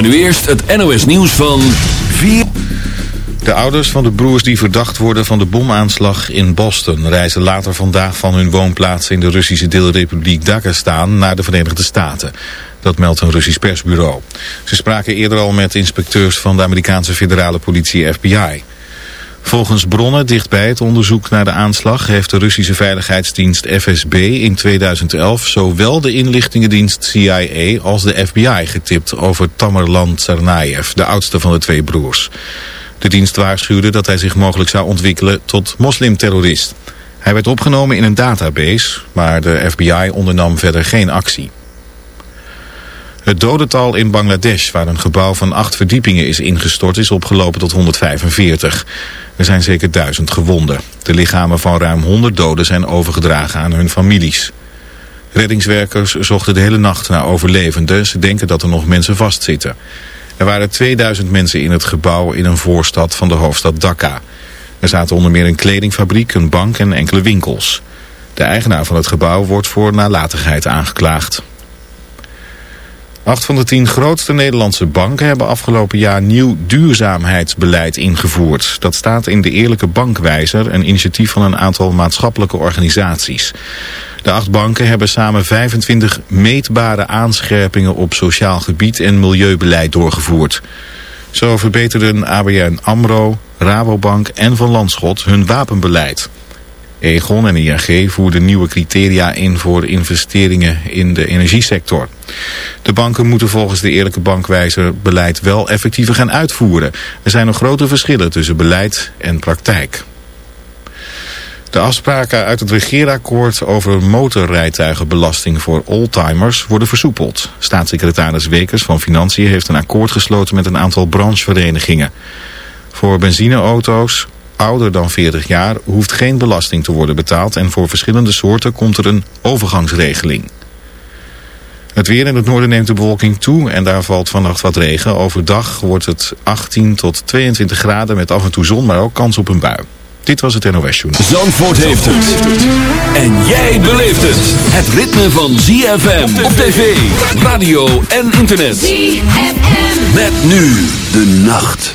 Maar nu eerst het NOS nieuws van 4... De ouders van de broers die verdacht worden van de bomaanslag in Boston... reizen later vandaag van hun woonplaats in de Russische deelrepubliek Dagestan naar de Verenigde Staten. Dat meldt een Russisch persbureau. Ze spraken eerder al met inspecteurs van de Amerikaanse federale politie FBI. Volgens bronnen dichtbij het onderzoek naar de aanslag heeft de Russische veiligheidsdienst FSB in 2011 zowel de inlichtingendienst CIA als de FBI getipt over Tamerlan Tsarnaev, de oudste van de twee broers. De dienst waarschuwde dat hij zich mogelijk zou ontwikkelen tot moslimterrorist. Hij werd opgenomen in een database, maar de FBI ondernam verder geen actie. Het dodental in Bangladesh, waar een gebouw van acht verdiepingen is ingestort, is opgelopen tot 145. Er zijn zeker duizend gewonden. De lichamen van ruim 100 doden zijn overgedragen aan hun families. Reddingswerkers zochten de hele nacht naar overlevenden. Ze denken dat er nog mensen vastzitten. Er waren 2000 mensen in het gebouw in een voorstad van de hoofdstad Dhaka. Er zaten onder meer een kledingfabriek, een bank en enkele winkels. De eigenaar van het gebouw wordt voor nalatigheid aangeklaagd. Acht van de tien grootste Nederlandse banken hebben afgelopen jaar nieuw duurzaamheidsbeleid ingevoerd. Dat staat in de Eerlijke Bankwijzer, een initiatief van een aantal maatschappelijke organisaties. De acht banken hebben samen 25 meetbare aanscherpingen op sociaal gebied en milieubeleid doorgevoerd. Zo verbeterden ABN AMRO, Rabobank en Van Landschot hun wapenbeleid. Egon en ING voerden nieuwe criteria in voor investeringen in de energiesector. De banken moeten volgens de Eerlijke Bankwijzer beleid wel effectiever gaan uitvoeren. Er zijn nog grote verschillen tussen beleid en praktijk. De afspraken uit het regeerakkoord over motorrijtuigenbelasting voor oldtimers worden versoepeld. Staatssecretaris Wekers van Financiën heeft een akkoord gesloten met een aantal brancheverenigingen. Voor benzineauto's ouder dan 40 jaar hoeft geen belasting te worden betaald en voor verschillende soorten komt er een overgangsregeling. Het weer in het noorden neemt de bewolking toe en daar valt vannacht wat regen. Overdag wordt het 18 tot 22 graden met af en toe zon, maar ook kans op een bui. Dit was het NOS Journal. Zandvoort heeft het. En jij beleeft het. Het ritme van ZFM op tv, radio en internet. ZFM. Met nu de nacht.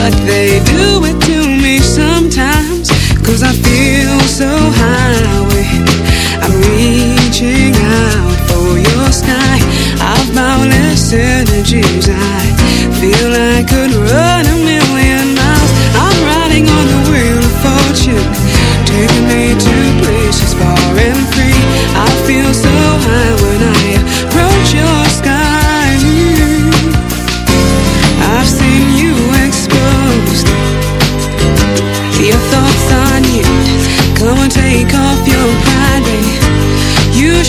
but they do it to me sometimes. Cause I feel so high. I'm reaching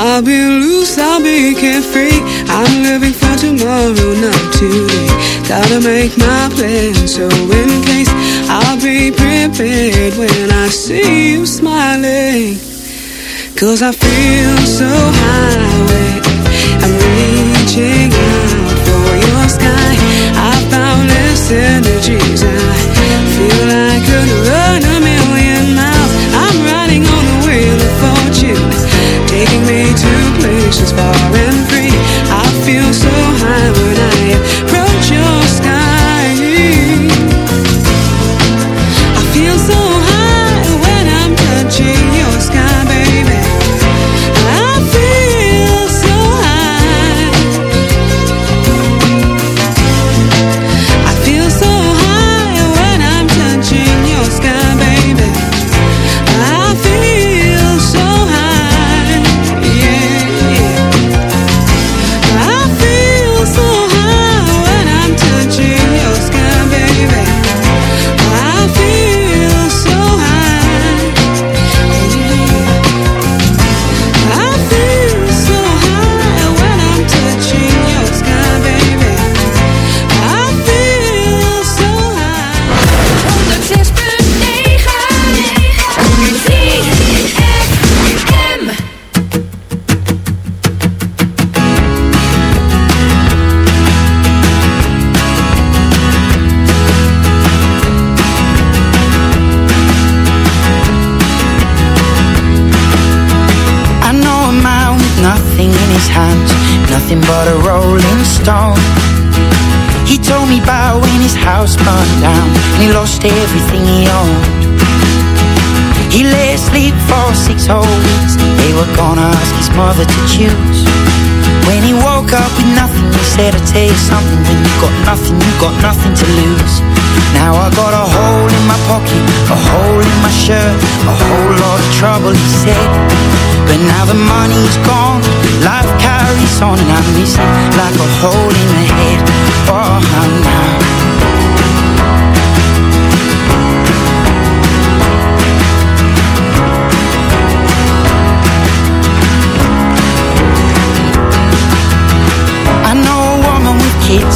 I'll be loose, I'll be carefree. I'm living for tomorrow, not today. Gotta make my plan, so in case I'll be prepared when I see you smiling. Cause I feel so high, I'm reaching out for your sky. I found this energies, I feel I could run places far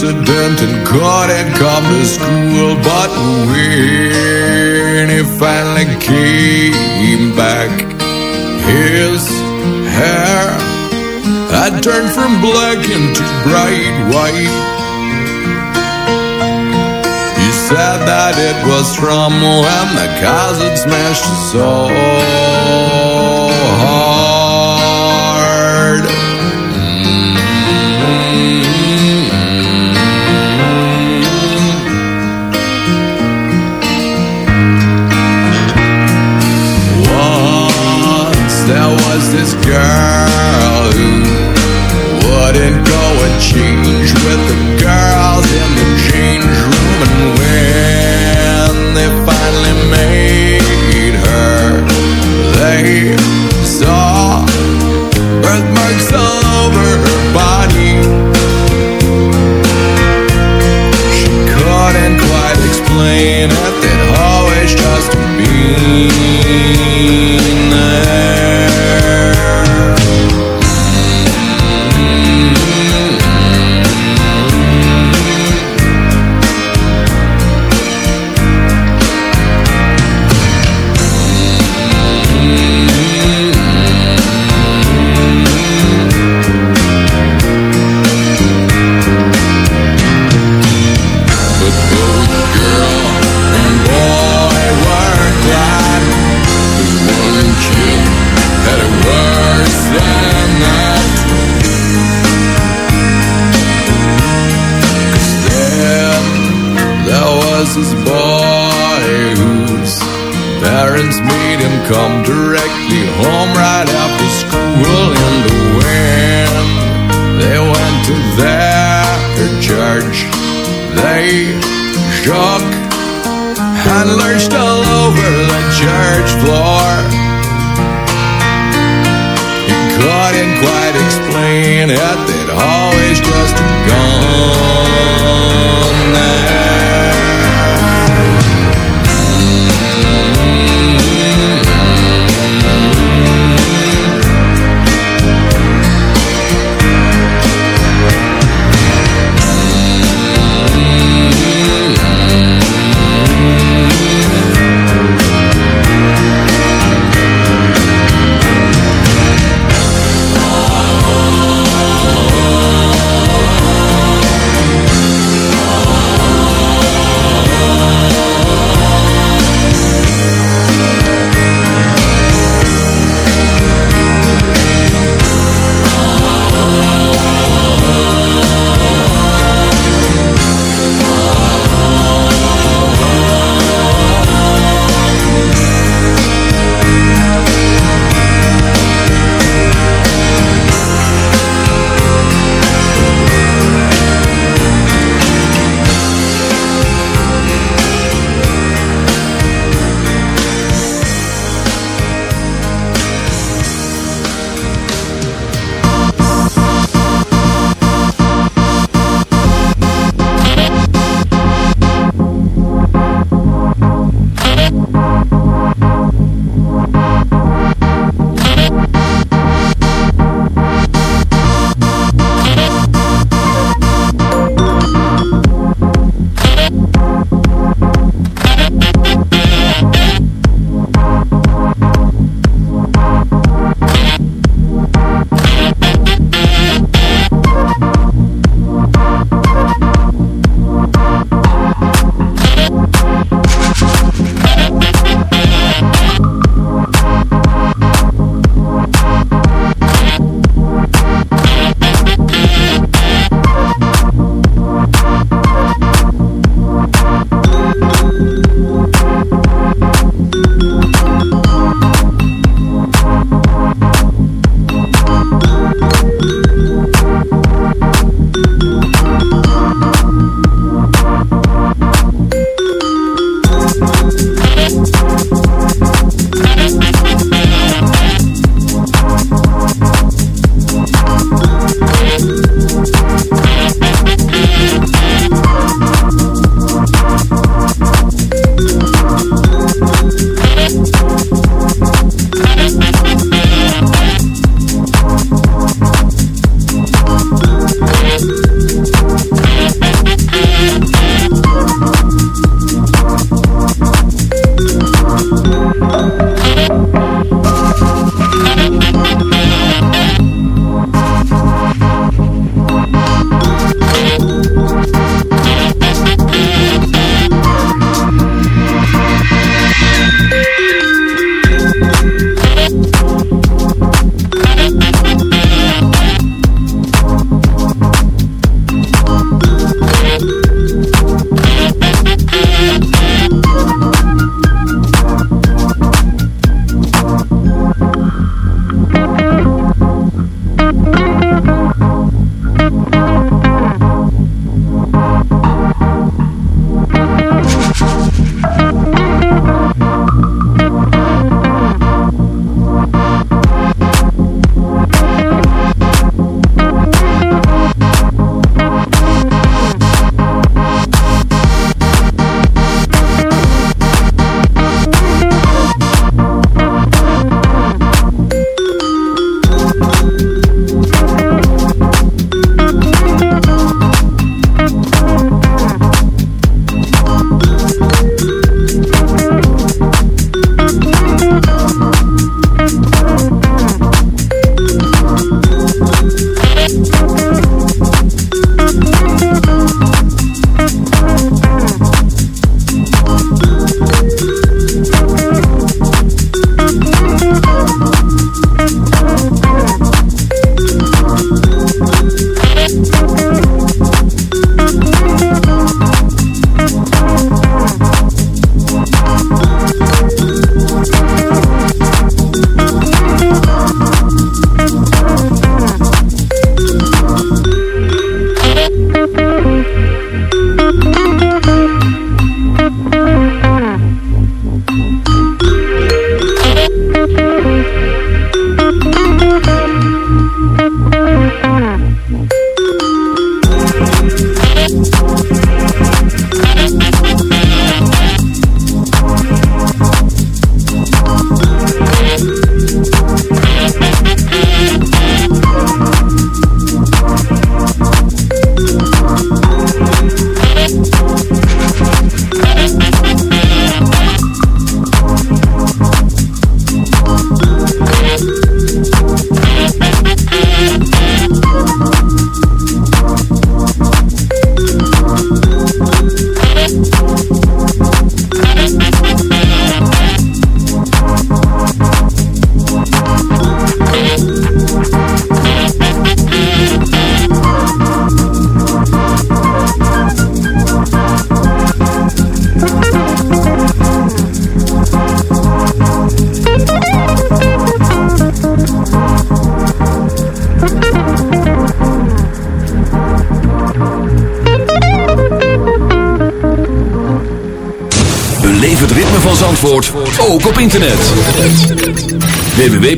Accident and couldn't come to school. But when he finally came back, his hair had turned from black into bright white. He said that it was from when the cars had smashed his soul. this girl who wouldn't go and change with the girls in the change room. And when they finally made her, they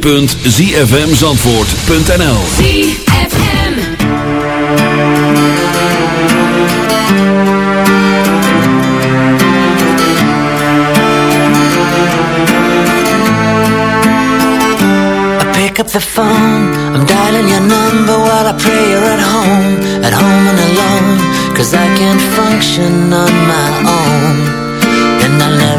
www.zfmzandvoort.nl pick up the phone. I'm dialing your number while I pray you're at home. At home and alone Cause I can't function on my own.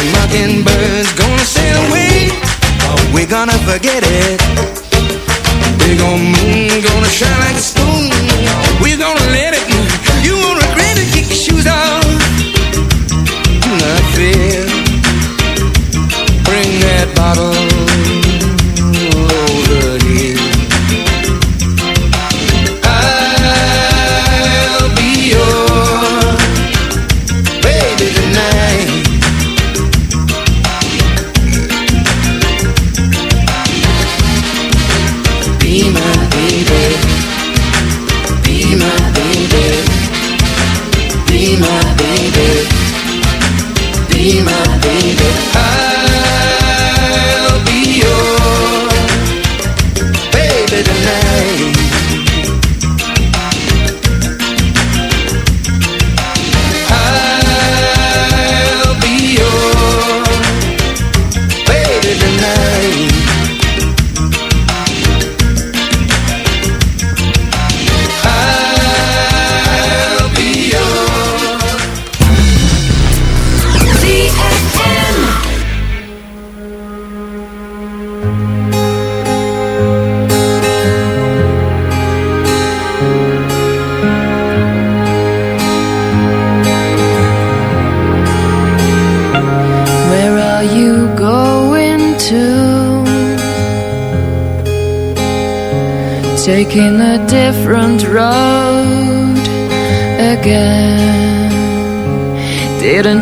and mockingbird's gonna sail away. We're gonna forget it. Big old moon gonna shine like a spoon. We're gonna let it. You won't regret it. Kick your shoes off. Not fear. Bring that bottle.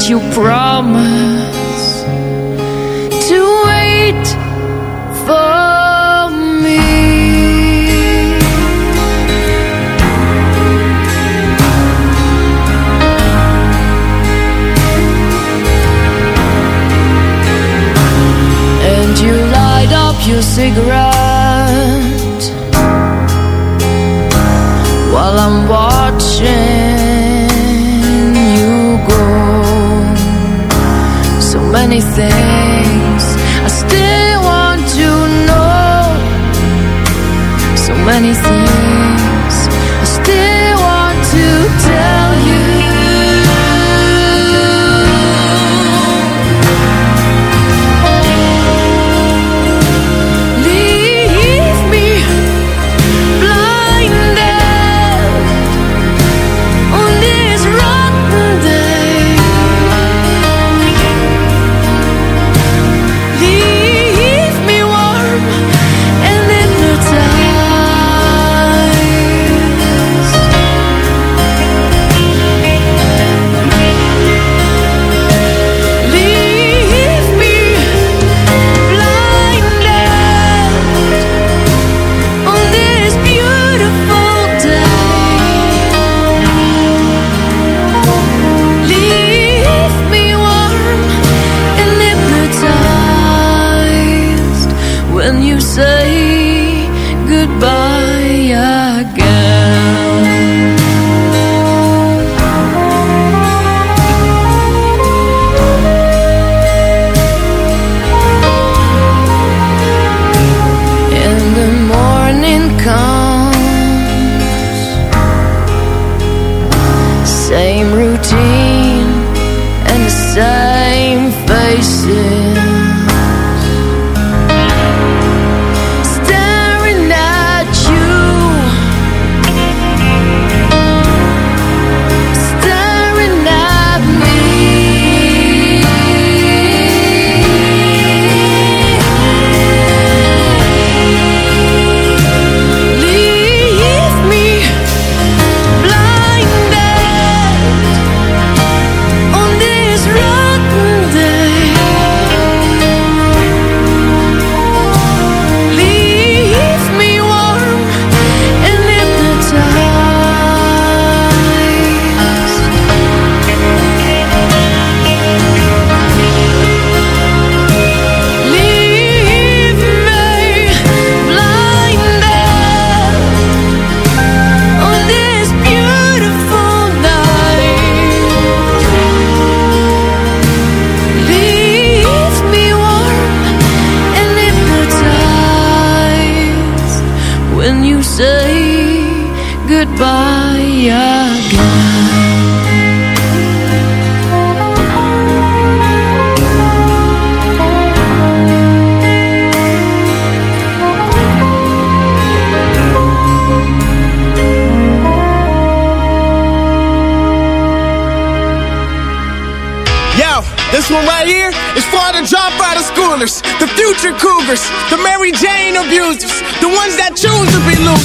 you proud?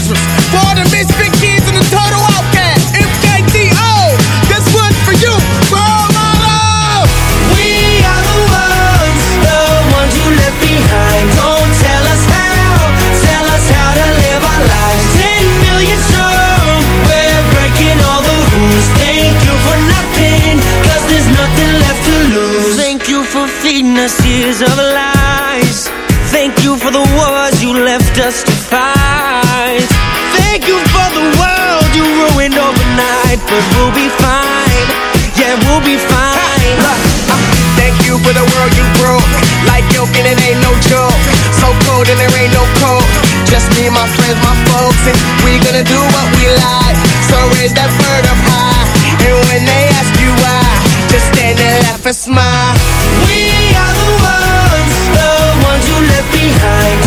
roses. with my folks and we gonna do what we like. So raise that bird up high, and when they ask you why, just stand there, laugh and smile. We are the ones, the ones you left behind.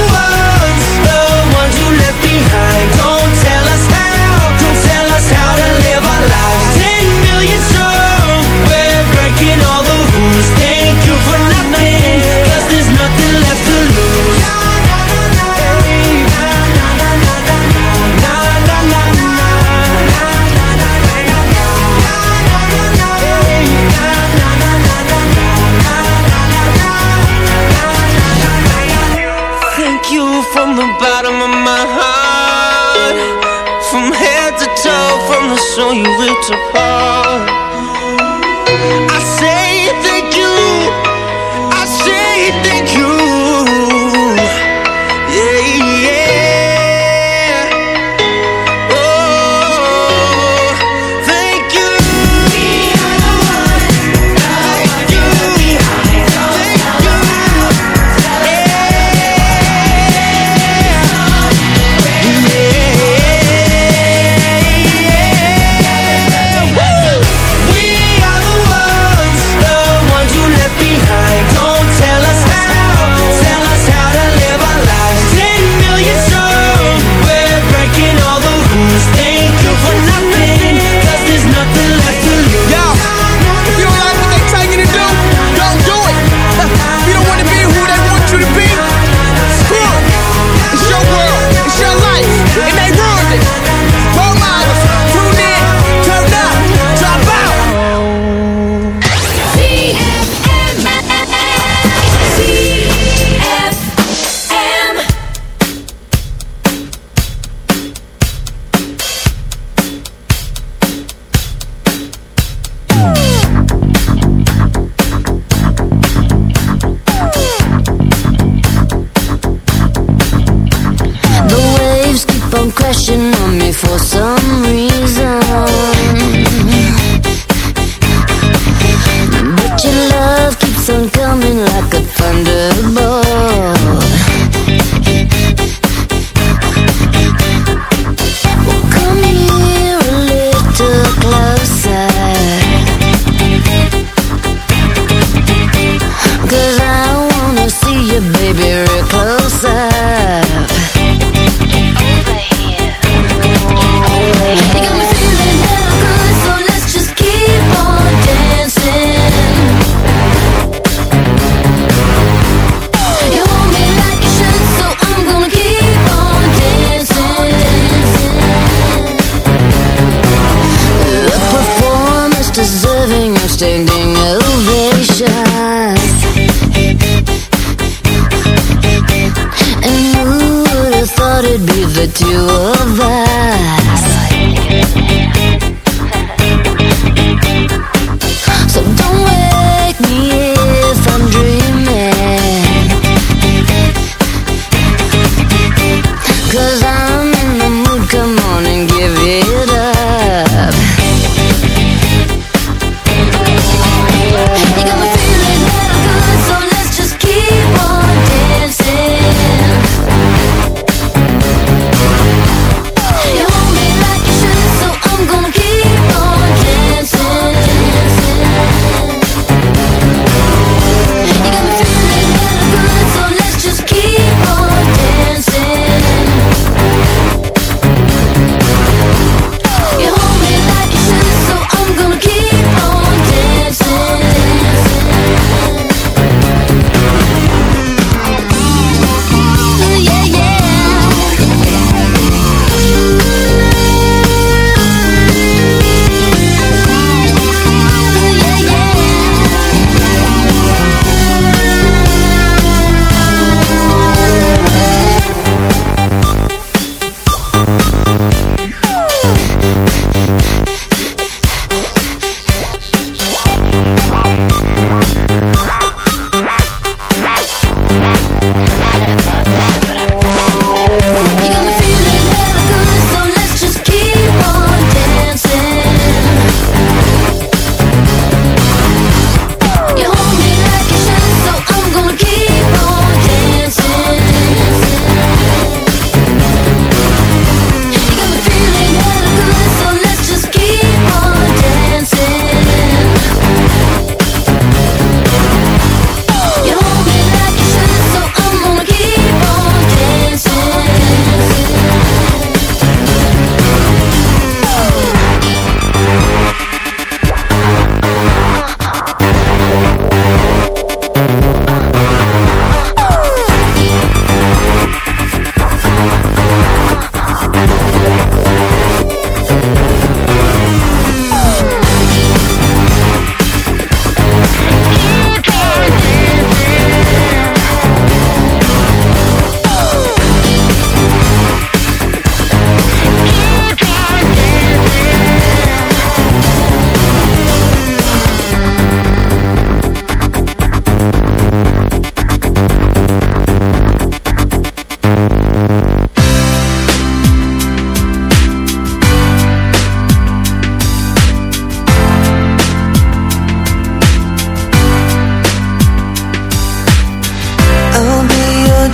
ones, the ones you left behind.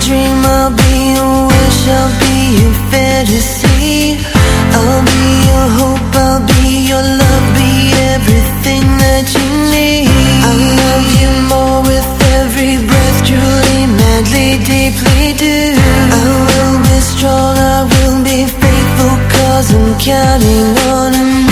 dream, I'll be your wish, I'll be your fantasy. I'll be your hope, I'll be your love, be everything that you need. I love you more with every breath, truly, madly, deeply do. I will be strong, I will be faithful, cause I'm counting on you.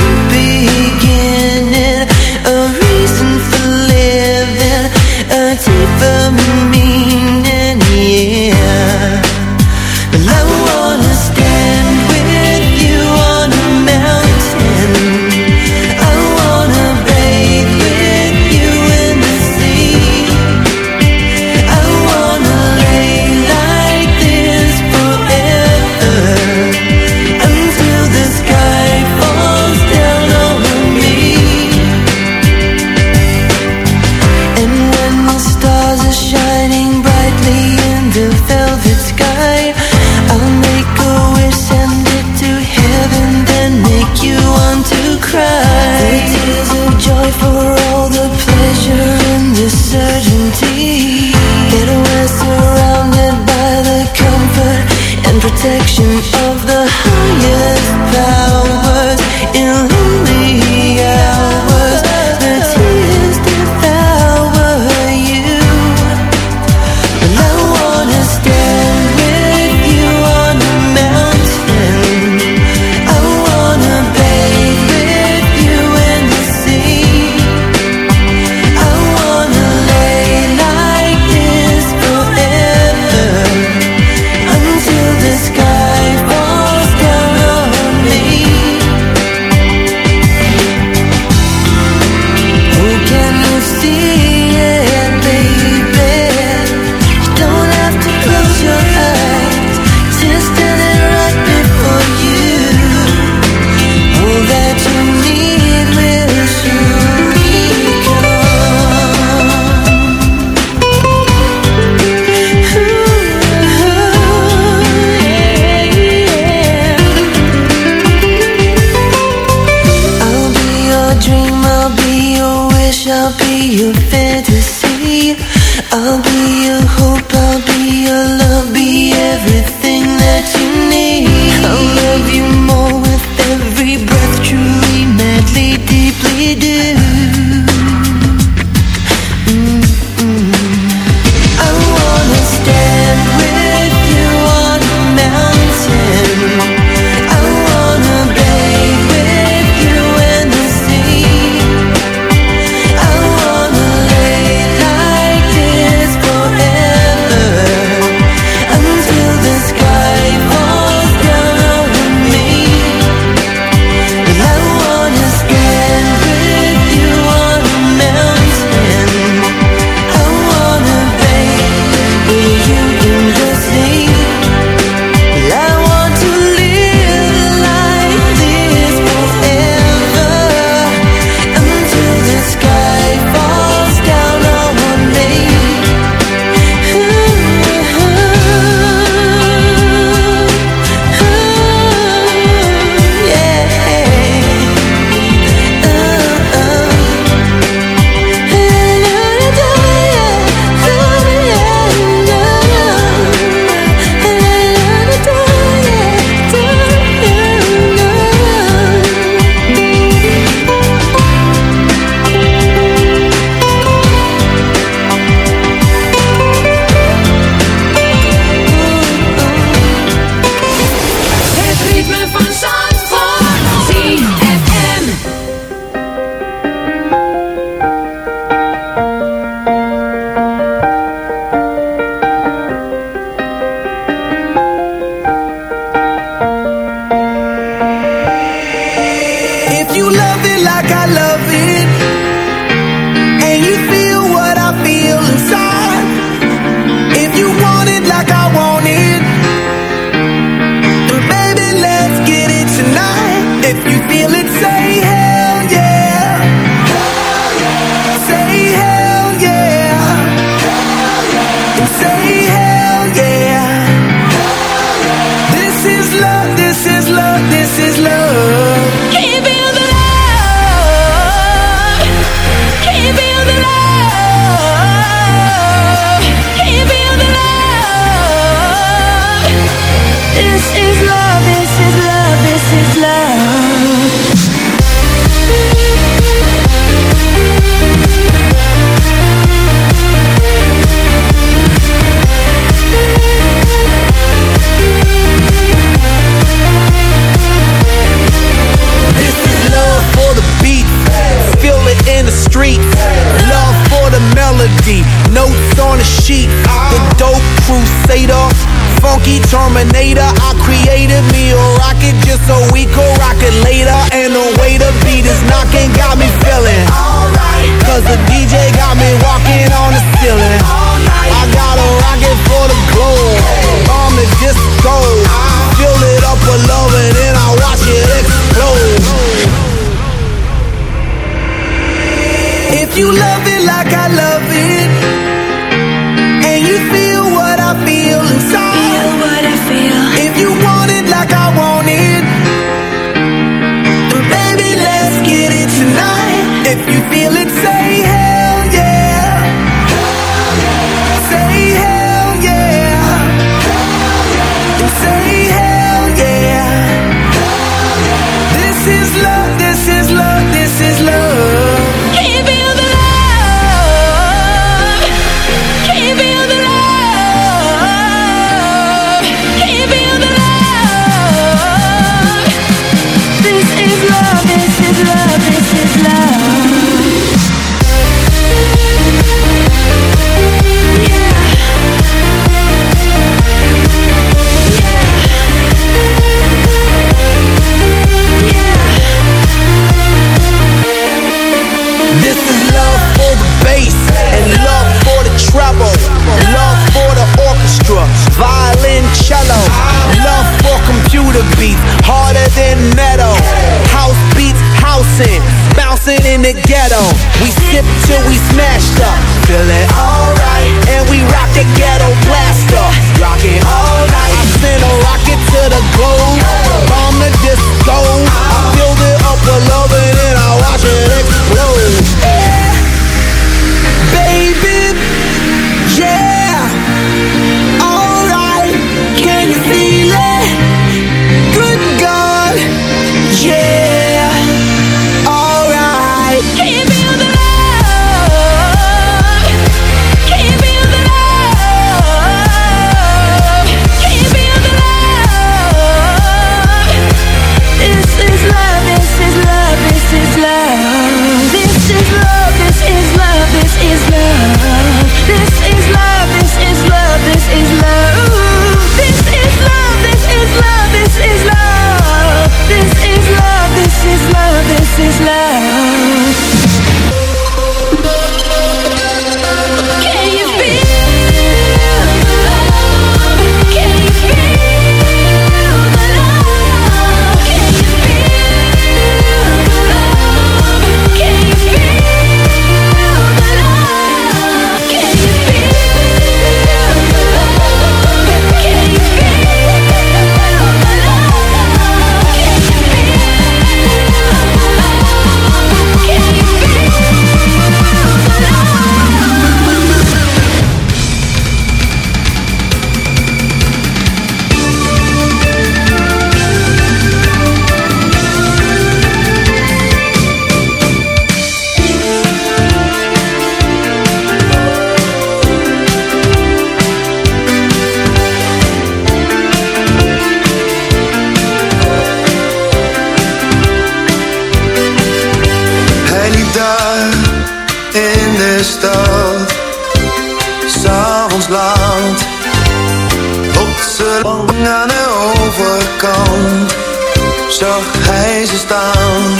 zag hij ze staan.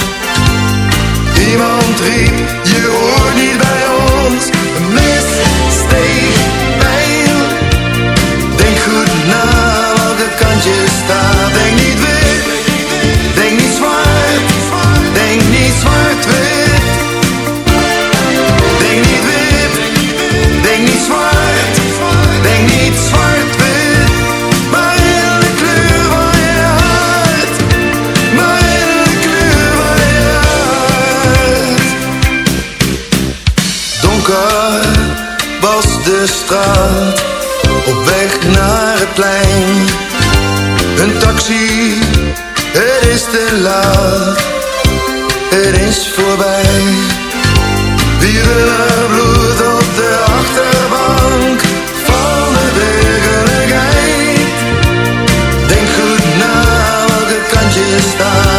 Iemand riep, je hoort niet bij. plein. Een taxi, het is te laat, het is voorbij. Wie bloed op de achterbank van de werkelijkheid? Denk goed na welke kant je staat.